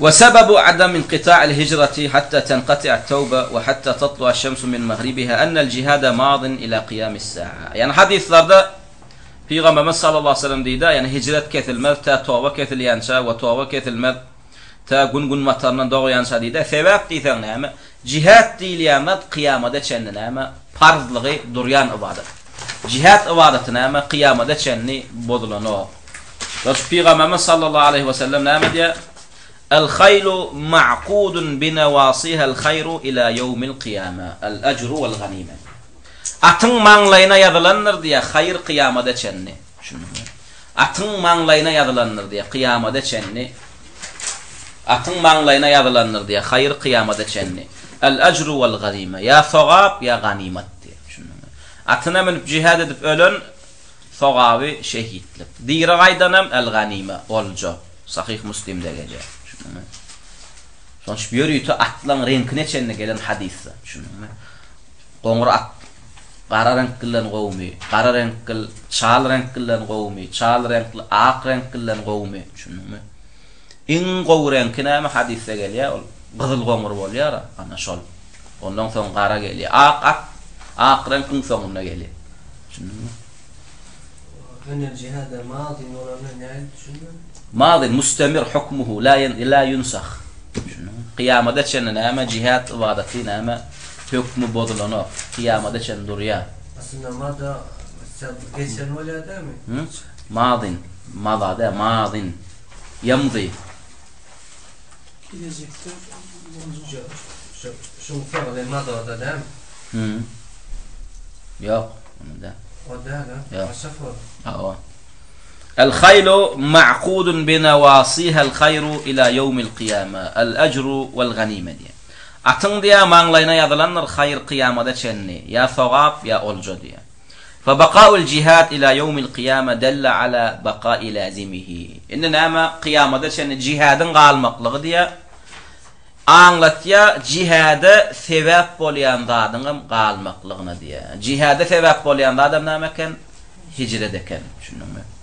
وسبب عدم انقطاع الهجرة حتى تنقطع التوبة وحتى تطلع الشمس من مغربها أن الجهاد ماض إلى قيام الساعة. يعني حديث لرد في غمام صلى الله عليه وسلم ديدا يعني هجرة كيث المذ تا توبة كيث اليانشا وتوبة كيث المذ تا قن قن مطرنا دوغ يانشا ديدا ثباب ديثان نعم جهاد دي ليامد قيامة دا چن نعم فرض لغي دريان عبادة جهاد عبادة نعم قيامة دا چن بودلنو الخيل معقود بنواصيها الخير إلى يوم القيامة الأجر والغنيمة أتن مانلينا يظلنر دي خير قيامة دا چنني أتن مانلينا يظلنر دي قيامة دا چنني أتن مانلينا يظلنر دي خير قيامة دا چنني الأجر والغنيمة يا ثواب يا غنيمة أتنا من جهاد دب أولن ثوابي شهيد دير غايدنم الغنيمة والجو Sahih Müslim'de gece. Şunu Sonuç bir yürüyütü atlan renkine çenne gelen hadisi. Şunu Gongur at. Qara renklilen qovmi. qara renkli, çal renklilen qovmi. çal renkli, aq renklilen qawmi. Şunu In qow renkine mi hadise gelýär, ol gyzyl gongur bolýar, ana şol. Ondan soň qara gelýär. Aq aq, aq renkin soňuna gelýär. Şunu ماض مستمر حكمه لا لا ينسخ. قيامة دشن نعمة جهاد وادتي نعمة حكم بضلناه قيامة دشن دوريا ماضي مضى ده ماض يمضي. شو فعل ماضي ده نعم يا آه الخيل معقود بنواصيها الخير إلى يوم القيامة. الأجر والغنيمة دي. أتن ديا مانغلينا يضلن الخير قيامة دا چنني يا ثواب يا أولجو دي. فبقاء الجهاد إلى يوم القيامة دل على بقاء لازمه. إن نعم قيامة دا چنني جهادا قال مقلغ دي. anglatya cihada sebep bolýan dadyňam galmaklygyny diýe. Cihada sebep bolýan adam näme eken? Hicret eken. Şunuňmy?